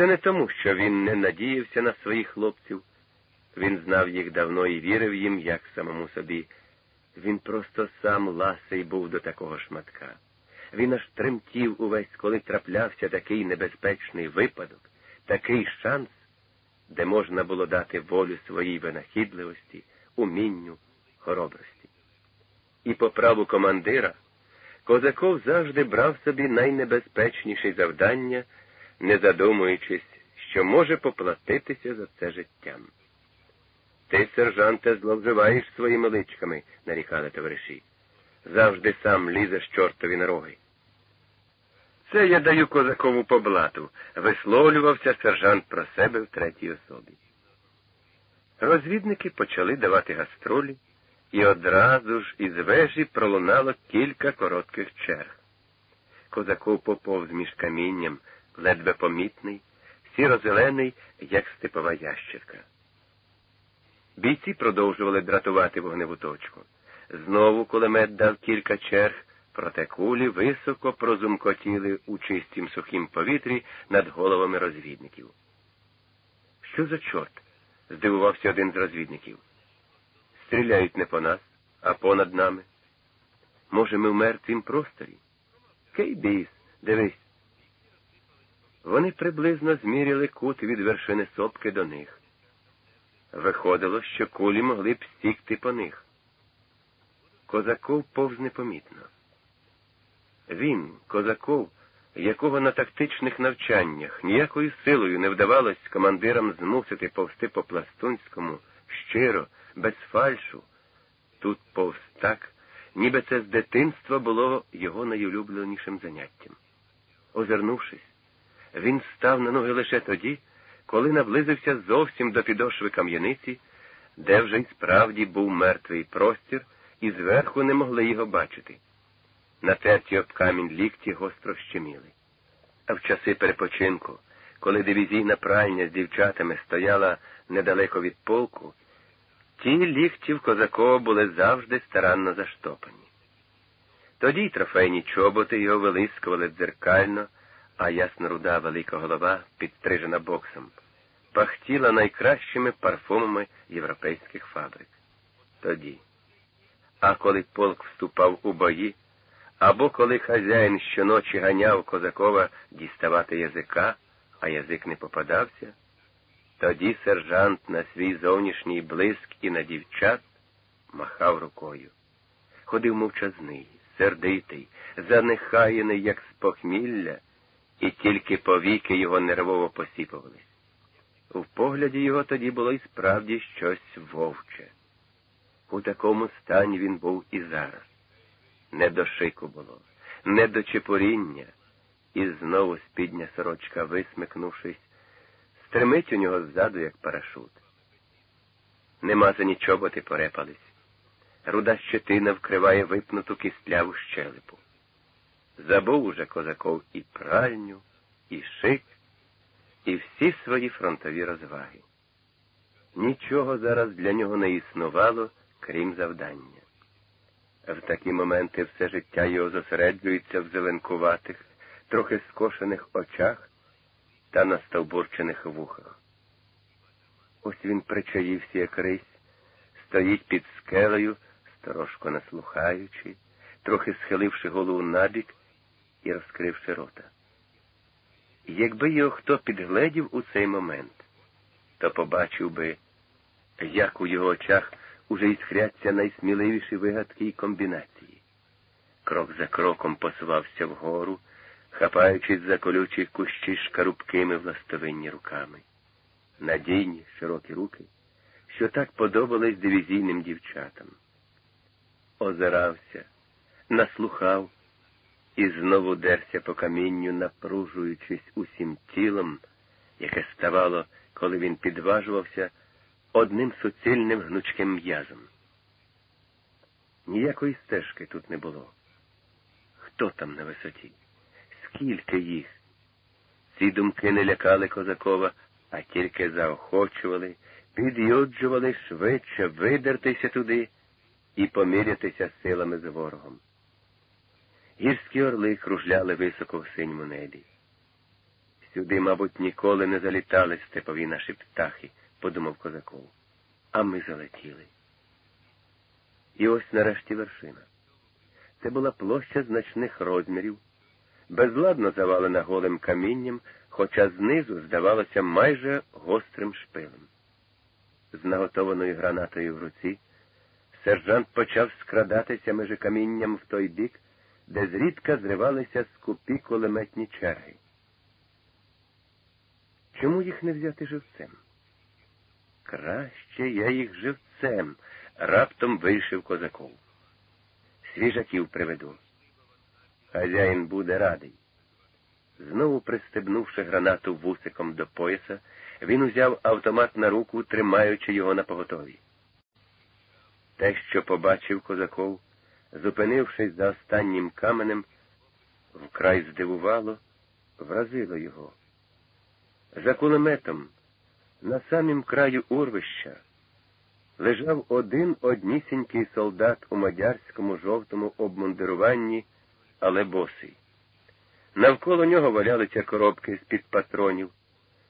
Це не тому, що він не надіявся на своїх хлопців. Він знав їх давно і вірив їм, як самому собі. Він просто сам ласий був до такого шматка. Він аж тремтів увесь, коли траплявся такий небезпечний випадок, такий шанс, де можна було дати волю своїй винахідливості, умінню, хоробрості. І по праву командира Козаков завжди брав собі найнебезпечніші завдання, не задумуючись, що може поплатитися за це життям. Ти, сержанте, зловживаєш своїми личками, нарікали товариші. Завжди сам лізеш чортові на роги. Це я даю козакову поблату, висловлювався сержант про себе в третій особі. Розвідники почали давати гастролі, і одразу ж із вежі пролунало кілька коротких черг. Козаков поповз між камінням, ледве помітний, сіро-зелений, як степова ящерка. Бійці продовжували дратувати вогневу точку. Знову кулемет дав кілька черг, проте кулі високо прозумкотіли у чистім сухім повітрі над головами розвідників. Що за чорт? здивувався один з розвідників. Стріляють не по нас, а понад нами. Може, ми в мертвім просторі? Кейбіс, дивись. Вони приблизно зміряли кут від вершини сопки до них. Виходило, що кулі могли б стікти по них. Козаков повз непомітно. Він, козаков, якого на тактичних навчаннях ніякою силою не вдавалось командирам змусити повсти по пластунському, щиро, без фальшу, тут повз так, ніби це з дитинства було його найулюбленішим заняттям. Озирнувшись, він став на ноги лише тоді, коли наблизився зовсім до підошви кам'яниці, де вже й справді був мертвий простір, і зверху не могли його бачити. Натерті об камінь лікті гостро щеміли. А в часи перепочинку, коли дивізійна пральня з дівчатами стояла недалеко від полку, ті лікті в Козакова були завжди старанно заштопані. Тоді й трофейні чоботи його вилискували дзеркально, а ясно руда велика голова, підстрижена боксом, пахтіла найкращими парфумами європейських фабрик. Тоді. А коли полк вступав у бої, або коли хазяїн щоночі ганяв козакова діставати язика, а язик не попадався, тоді сержант на свій зовнішній блиск і на дівчат махав рукою. Ходив мовчазний, сердитий, занехаяний, як з похмілля, і тільки повіки його нервово посіпувались. У погляді його тоді було й справді щось вовче. У такому стані він був і зараз. Не до шику було, не до чепуріння, і знову спідня сорочка, висмикнувшись, стримить у нього ззаду, як парашут. Немазані чоботи порепались. Руда щетина вкриває випнуту кістляву щелепу. Забув уже козаков і пральню, і шик, і всі свої фронтові розваги. Нічого зараз для нього не існувало, крім завдання. В такі моменти все життя його зосереджується в зеленкуватих, трохи скошених очах та на стовбурчених вухах. Ось він причаївся, як рись, стоїть під скелею, сторожко наслухаючи, трохи схиливши голову набік і розкривши рота. Якби його хто підгледів у цей момент, то побачив би, як у його очах уже іскряться найсміливіші вигадки і комбінації. Крок за кроком посувався вгору, хапаючись за колючі кущі шкарубкими властовинні руками. Надійні, широкі руки, що так подобались дивізійним дівчатам. Озирався, наслухав і знову дерся по камінню, напружуючись усім тілом, яке ставало, коли він підважувався одним суцільним гнучким м'язом. Ніякої стежки тут не було. Хто там на висоті? Скільки їх? Ці думки не лякали козакова, а тільки заохочували, під'юджували швидше видертися туди і помірятися силами з ворогом. Гірські орли кружляли високо в синьому небі. Сюди, мабуть, ніколи не залітали степові наші птахи, подумав козаков. А ми залетіли. І ось нарешті вершина. Це була площа значних розмірів, безладно завалена голим камінням, хоча знизу здавалося майже гострим шпилем. З наготованою гранатою в руці, сержант почав скрадатися межи камінням в той бік, де зрідка зривалися скупі кулеметні черги. Чому їх не взяти живцем? Краще я їх живцем, раптом вийшов козаков. Свіжаків приведу. Хазяїн буде радий. Знову пристебнувши гранату вусиком до пояса, він узяв автомат на руку, тримаючи його на поготові. Те, що побачив козаков, зупинившись за останнім каменем, вкрай здивувало, вразило його. За кулеметом, на самім краю урвища, лежав один однісінький солдат у мадярському жовтому обмундируванні, але босий. Навколо нього валялися коробки з-під патронів,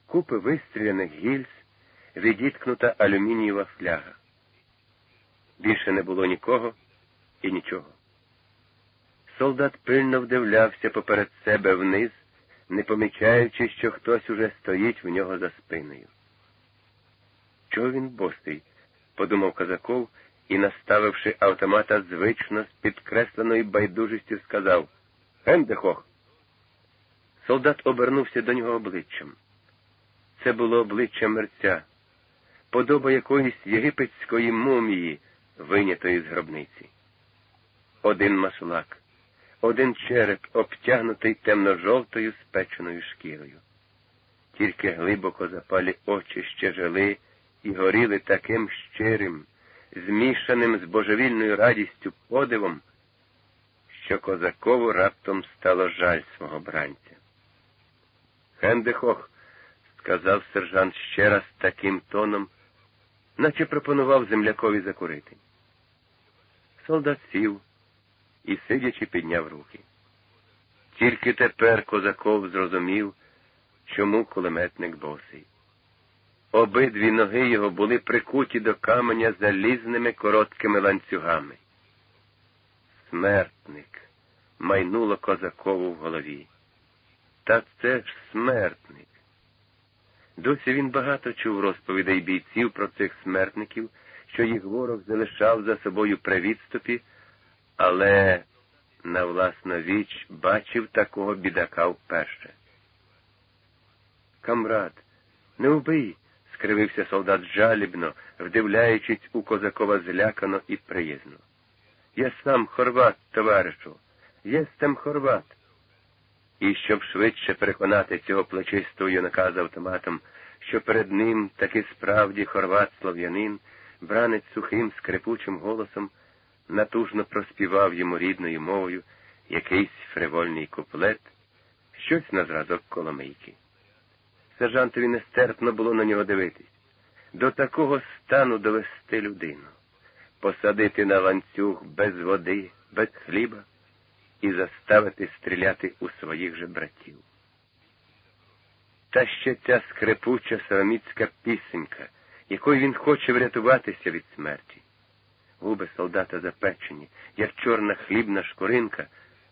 купи вистріляних гільз, відіткнута алюмінієва фляга. Більше не було нікого і нічого. Солдат пильно вдивлявся поперед себе вниз, не помічаючи, що хтось уже стоїть в нього за спиною. Чого він бостий? подумав Казаков і, наставивши автомата звично з підкресленою байдужістю, сказав Гендехох. Солдат обернувся до нього обличчям. Це було обличчя мерця, подоба якоїсь єгипетської мумії, винятої з гробниці. Один маслак, один череп, обтягнутий темно-жовтою спеченою шкірою. Тільки глибоко запалі очі ще жили і горіли таким щирим, змішаним з божевільною радістю подивом, що козакову раптом стало жаль свого бранця. Хендехох, сказав сержант ще раз таким тоном, наче пропонував землякові закурити. Солдат сів і, сидячи, підняв руки. Тільки тепер козаков зрозумів, чому кулеметник босий. Обидві ноги його були прикуті до каменя залізними короткими ланцюгами. Смертник майнуло козакову в голові. Та це ж смертник. Досі він багато чув розповідей бійців про цих смертників, що їх ворог залишав за собою при відступі, але на власну віч бачив такого бідака вперше. Камрад, не вбий, скривився солдат жалібно, вдивляючись у козакова злякано і приязно. Я сам хорват, товаришу, єстем хорват. І щоб швидше переконати цього плечистого юнака з автоматом, що перед ним таки справді хорват слов'янин, бранець сухим скрипучим голосом натужно проспівав йому рідною мовою якийсь фривольний куплет, щось на зразок коломийки. Сержантові нестерпно було на нього дивитись. До такого стану довести людину, посадити на ланцюг без води, без хліба і заставити стріляти у своїх же братів. Та ще ця скрипуча сороміцька пісенька, якою він хоче врятуватися від смерті. Губи солдата запечені, як чорна хлібна шкуринка,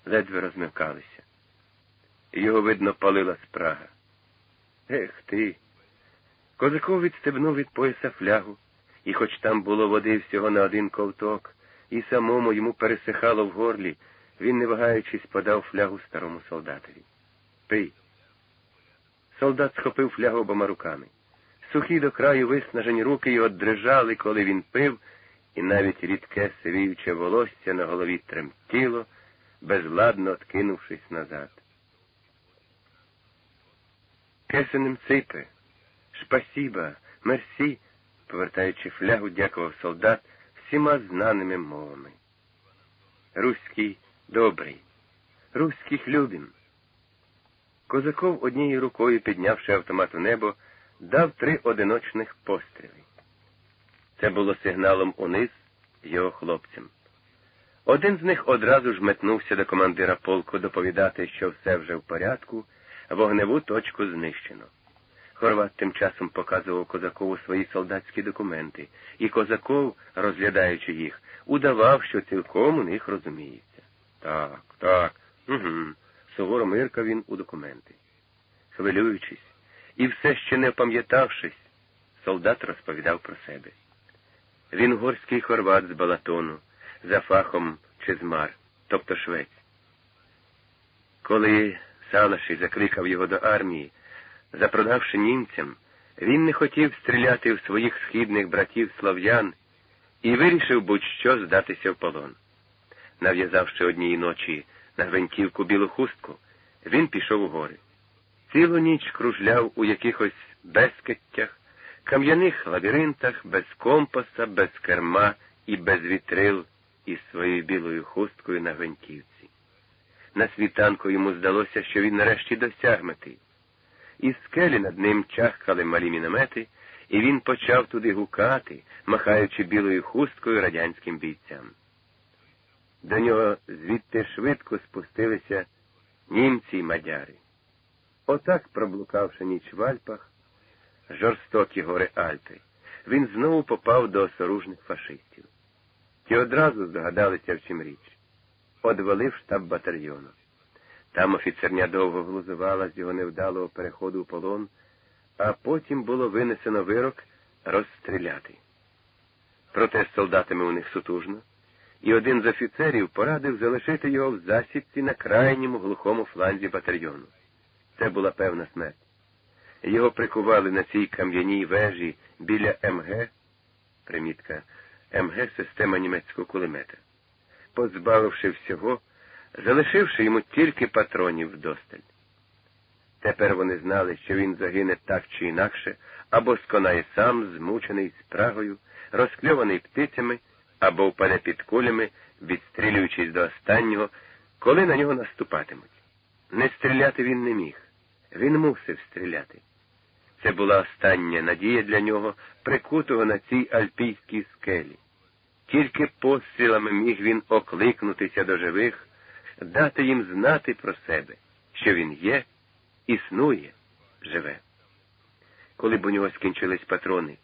ледве розмикалися. Його, видно, палила спрага. Ех ти. Козаков відстебнув від пояса флягу, і хоч там було води всього на один ковток, і самому йому пересихало в горлі, він, не вагаючись, подав флягу старому солдатові. Пий. Солдат схопив флягу обома руками. Сухі до краю виснажені руки його дрижали, коли він пив, і навіть рідке сивіюче волосся на голові тремтіло, безладно откинувшись назад. Кесенем ципе, шпасіба, мерсі, повертаючи флягу, дякував солдат всіма знаними мовами. Руський добрий, руських любим. Козаков однією рукою, піднявши автомат у небо, дав три одиночних постріли. Це було сигналом униз його хлопцям. Один з них одразу ж метнувся до командира полку доповідати, що все вже в порядку вогневу точку знищено. Хорват тим часом показував козакову свої солдатські документи, і козаков, розглядаючи їх, удавав, що цілком у них розуміється. Так, так, угу. суворо миркав він у документи. Хвилюючись і все ще не опам'ятавшись, солдат розповідав про себе. Він горський хорват з Балатону, за фахом Чезмар, тобто швець. Коли Салаший закликав його до армії, запродавши німцям, він не хотів стріляти в своїх східних братів слов'ян і вирішив будь-що здатися в полон. Нав'язавши однієї ночі на гвинтівку білу хустку, він пішов у гори. Цілу ніч кружляв у якихось безкиттях, кам'яних лабіринтах, без компаса, без керма і без вітрил із своєю білою хусткою на гвинтівці. На світанку йому здалося, що він нарешті досяг мети. Із скелі над ним чахкали малі міномети, і він почав туди гукати, махаючи білою хусткою радянським бійцям. До нього звідти швидко спустилися німці й мадяри. Отак, проблукавши ніч в Альпах, жорстокі гори Альпи, він знову попав до осоружних фашистів. Ті одразу здогадалися, в чим річ. Одвалив штаб батальйону. Там офіцерня довго глузувала з його невдалого переходу у полон, а потім було винесено вирок розстріляти. Проте з солдатами у них сутужно, і один з офіцерів порадив залишити його в засідці на крайньому глухому фланзі батальйону. Це була певна смерть. Його прикували на цій кам'яній вежі біля МГ, примітка, МГ система німецького кулемета, позбавивши всього, залишивши йому тільки патронів вдосталь. Тепер вони знали, що він загине так чи інакше, або сконає сам, змучений спрагою, розкльований птицями, або впаде під кулями, відстрілюючись до останнього, коли на нього наступатимуть. Не стріляти він не міг. Він мусив стріляти. Це була остання надія для нього, прикутого на цій альпійській скелі. Тільки пострілами міг він окликнутися до живих, дати їм знати про себе, що він є, існує, живе. Коли б у нього скінчились патрони,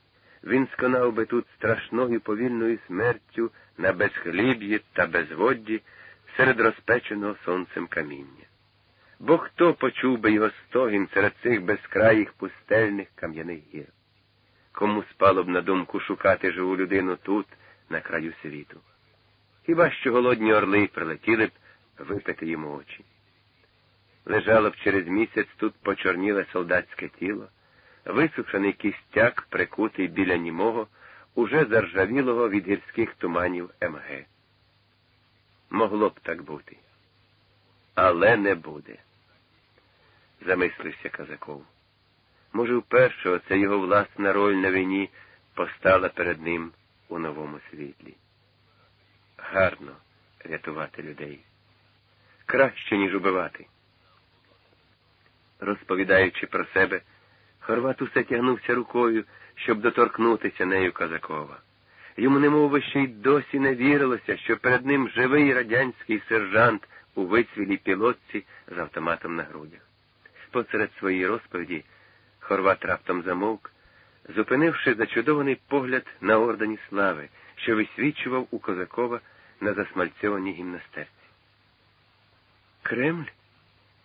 він сконав би тут страшною повільною смертю на безхліб'ї та безводді серед розпеченого сонцем каміння бо хто почув би його стогін серед цих безкраїх пустельних кам'яних гір? Кому спало б на думку шукати живу людину тут, на краю світу? Хіба що голодні орли прилетіли б випити йому очі? Лежало б через місяць тут почорніле солдатське тіло, висушений кістяк, прикутий біля німого, уже заржавілого від гірських туманів МГ. Могло б так бути але не буде. Замислився Казаков. Може, вперше оце його власна роль на війні постала перед ним у новому світлі. Гарно рятувати людей. Краще, ніж убивати. Розповідаючи про себе, Хорват усе тягнувся рукою, щоб доторкнутися нею Казакова. Йому немов ще й досі не вірилося, що перед ним живий радянський сержант у вицвілій пілотці з автоматом на грудях. Посеред своєї розповіді Хорват раптом замовк, зупинивши зачудований погляд на ордені слави, що висвічував у Козакова на засмальцьованій гімнастерці. Кремль?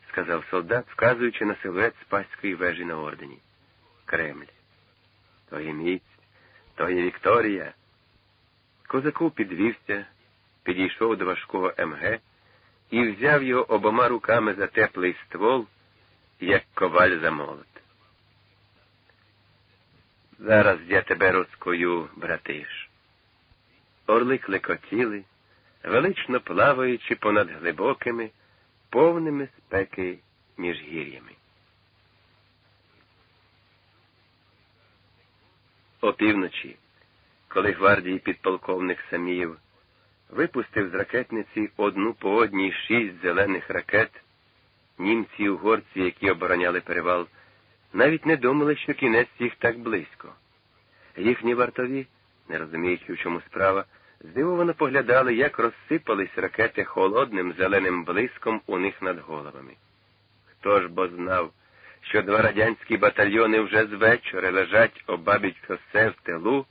сказав солдат, вказуючи на силует спаської вежі на ордені. Кремль. То є міць, то є Вікторія. Козаков підвівся, підійшов до важкого МГ і взяв його обома руками за теплий ствол, як коваль за молот. Зараз я тебе розкою, братиш. Орли клекотіли, велично плаваючи понад глибокими, повними спеки міжгір'ями. Опівночі, коли гвардії підполковник Саміїв випустив з ракетниці одну по одній шість зелених ракет. Німці і угорці, які обороняли перевал, навіть не думали, що кінець їх так близько. Їхні вартові, не розуміючи, в чому справа, здивовано поглядали, як розсипались ракети холодним зеленим блиском у них над головами. Хто ж бо знав, що два радянські батальйони вже з вечора лежать обабіч шосе в тилу,